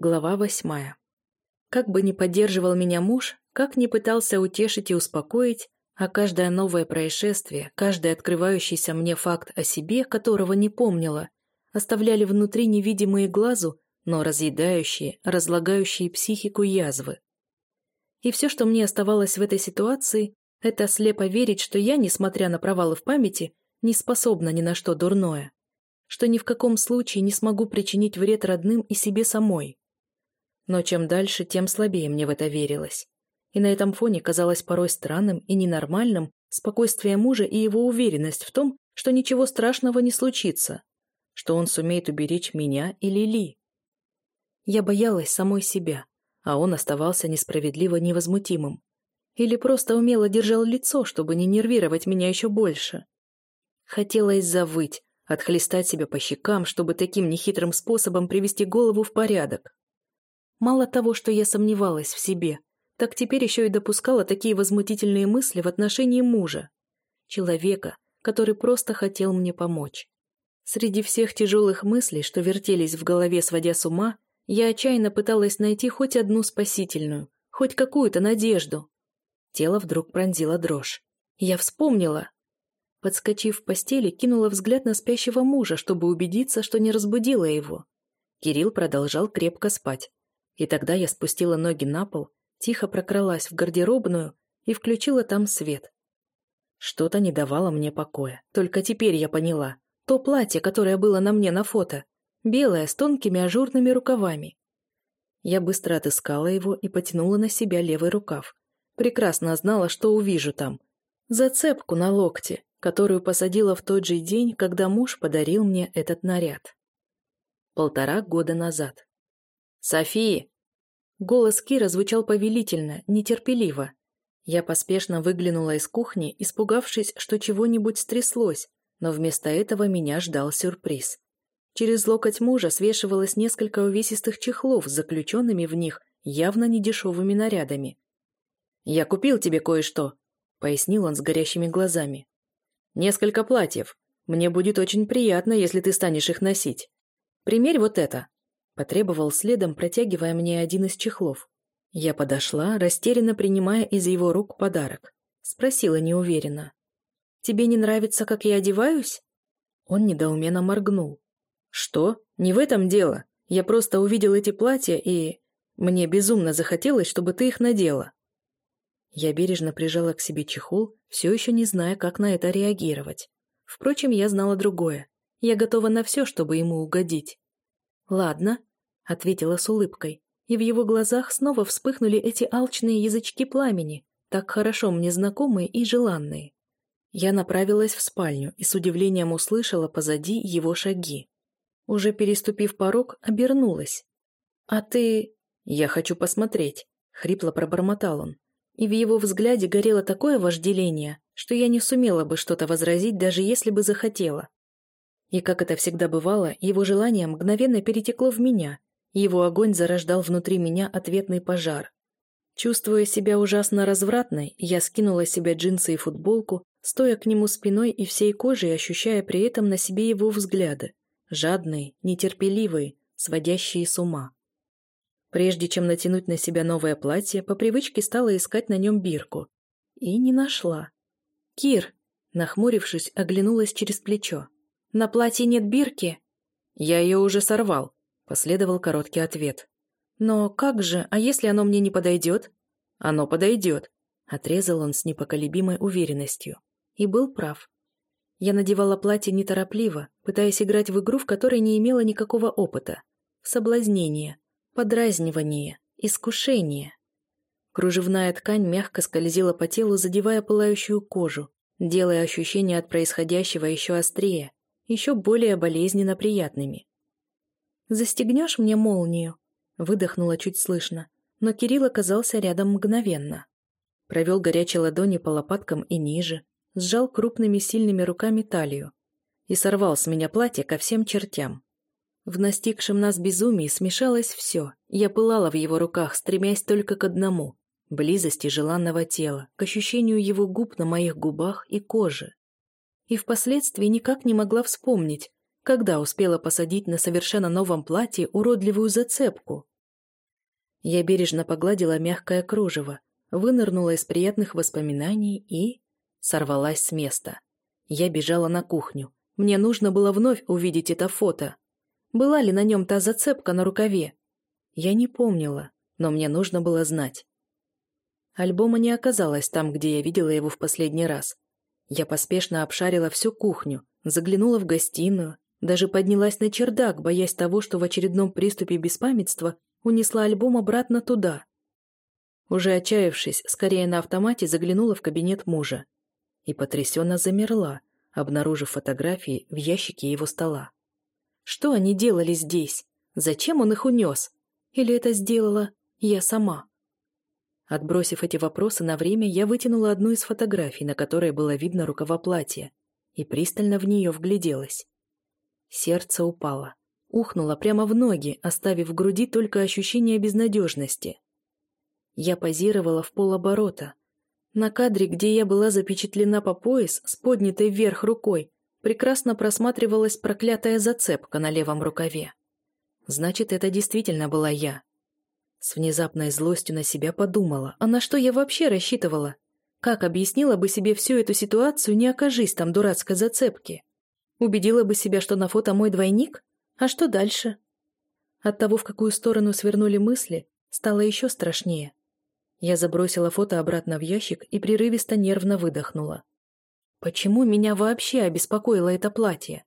Глава восьмая. Как бы ни поддерживал меня муж, как ни пытался утешить и успокоить, а каждое новое происшествие, каждый открывающийся мне факт о себе, которого не помнила, оставляли внутри невидимые глазу, но разъедающие, разлагающие психику язвы. И все, что мне оставалось в этой ситуации, это слепо верить, что я, несмотря на провалы в памяти, не способна ни на что дурное, что ни в каком случае не смогу причинить вред родным и себе самой. Но чем дальше, тем слабее мне в это верилось. И на этом фоне казалось порой странным и ненормальным спокойствие мужа и его уверенность в том, что ничего страшного не случится, что он сумеет уберечь меня и Лили. Я боялась самой себя, а он оставался несправедливо невозмутимым. Или просто умело держал лицо, чтобы не нервировать меня еще больше. Хотелось завыть, отхлестать себя по щекам, чтобы таким нехитрым способом привести голову в порядок. Мало того, что я сомневалась в себе, так теперь еще и допускала такие возмутительные мысли в отношении мужа. Человека, который просто хотел мне помочь. Среди всех тяжелых мыслей, что вертелись в голове, сводя с ума, я отчаянно пыталась найти хоть одну спасительную, хоть какую-то надежду. Тело вдруг пронзило дрожь. Я вспомнила. Подскочив в постели, кинула взгляд на спящего мужа, чтобы убедиться, что не разбудила его. Кирилл продолжал крепко спать. И тогда я спустила ноги на пол, тихо прокралась в гардеробную и включила там свет. Что-то не давало мне покоя. Только теперь я поняла. То платье, которое было на мне на фото. Белое, с тонкими ажурными рукавами. Я быстро отыскала его и потянула на себя левый рукав. Прекрасно знала, что увижу там. Зацепку на локте, которую посадила в тот же день, когда муж подарил мне этот наряд. Полтора года назад. «Софии!» Голос Кира звучал повелительно, нетерпеливо. Я поспешно выглянула из кухни, испугавшись, что чего-нибудь стряслось, но вместо этого меня ждал сюрприз. Через локоть мужа свешивалось несколько увесистых чехлов с заключенными в них явно недешевыми нарядами. «Я купил тебе кое-что», — пояснил он с горящими глазами. «Несколько платьев. Мне будет очень приятно, если ты станешь их носить. Примерь вот это». Потребовал следом, протягивая мне один из чехлов. Я подошла, растерянно принимая из его рук подарок. Спросила неуверенно. «Тебе не нравится, как я одеваюсь?» Он недоуменно моргнул. «Что? Не в этом дело. Я просто увидел эти платья и... Мне безумно захотелось, чтобы ты их надела». Я бережно прижала к себе чехол, все еще не зная, как на это реагировать. Впрочем, я знала другое. Я готова на все, чтобы ему угодить. «Ладно», ответила с улыбкой, и в его глазах снова вспыхнули эти алчные язычки пламени, так хорошо мне знакомые и желанные. Я направилась в спальню и с удивлением услышала позади его шаги. Уже переступив порог, обернулась. «А ты...» «Я хочу посмотреть», — хрипло пробормотал он. И в его взгляде горело такое вожделение, что я не сумела бы что-то возразить, даже если бы захотела. И, как это всегда бывало, его желание мгновенно перетекло в меня, его огонь зарождал внутри меня ответный пожар. Чувствуя себя ужасно развратной, я скинула с себя джинсы и футболку, стоя к нему спиной и всей кожей, ощущая при этом на себе его взгляды. Жадные, нетерпеливые, сводящие с ума. Прежде чем натянуть на себя новое платье, по привычке стала искать на нем бирку. И не нашла. «Кир!» Нахмурившись, оглянулась через плечо. «На платье нет бирки?» «Я ее уже сорвал», Последовал короткий ответ. «Но как же, а если оно мне не подойдет?» «Оно подойдет», — отрезал он с непоколебимой уверенностью. И был прав. Я надевала платье неторопливо, пытаясь играть в игру, в которой не имела никакого опыта. Соблазнение, подразнивание, искушение. Кружевная ткань мягко скользила по телу, задевая пылающую кожу, делая ощущения от происходящего еще острее, еще более болезненно приятными. «Застегнешь мне молнию?» Выдохнула чуть слышно, но Кирилл оказался рядом мгновенно. Провел горячей ладони по лопаткам и ниже, сжал крупными сильными руками талию и сорвал с меня платье ко всем чертям. В настигшем нас безумии смешалось все. Я пылала в его руках, стремясь только к одному — близости желанного тела, к ощущению его губ на моих губах и коже. И впоследствии никак не могла вспомнить, когда успела посадить на совершенно новом платье уродливую зацепку? Я бережно погладила мягкое кружево, вынырнула из приятных воспоминаний и... сорвалась с места. Я бежала на кухню. Мне нужно было вновь увидеть это фото. Была ли на нем та зацепка на рукаве? Я не помнила, но мне нужно было знать. Альбома не оказалось там, где я видела его в последний раз. Я поспешно обшарила всю кухню, заглянула в гостиную, даже поднялась на чердак, боясь того, что в очередном приступе беспамятства унесла альбом обратно туда. Уже отчаявшись, скорее на автомате заглянула в кабинет мужа и потрясенно замерла, обнаружив фотографии в ящике его стола. Что они делали здесь? Зачем он их унес? Или это сделала я сама? Отбросив эти вопросы на время, я вытянула одну из фотографий, на которой было видно рукава платья, и пристально в нее вгляделась. Сердце упало, ухнуло прямо в ноги, оставив в груди только ощущение безнадежности. Я позировала в полоборота. На кадре, где я была запечатлена по пояс с поднятой вверх рукой, прекрасно просматривалась проклятая зацепка на левом рукаве. Значит, это действительно была я. С внезапной злостью на себя подумала, а на что я вообще рассчитывала? Как объяснила бы себе всю эту ситуацию, не окажись там дурацкой зацепки? Убедила бы себя, что на фото мой двойник? А что дальше? От того, в какую сторону свернули мысли, стало еще страшнее. Я забросила фото обратно в ящик и прерывисто нервно выдохнула. Почему меня вообще обеспокоило это платье?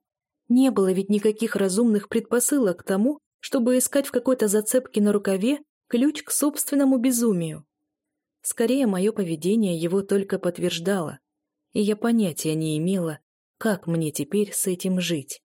Не было ведь никаких разумных предпосылок к тому, чтобы искать в какой-то зацепке на рукаве ключ к собственному безумию. Скорее, мое поведение его только подтверждало, и я понятия не имела, как мне теперь с этим жить.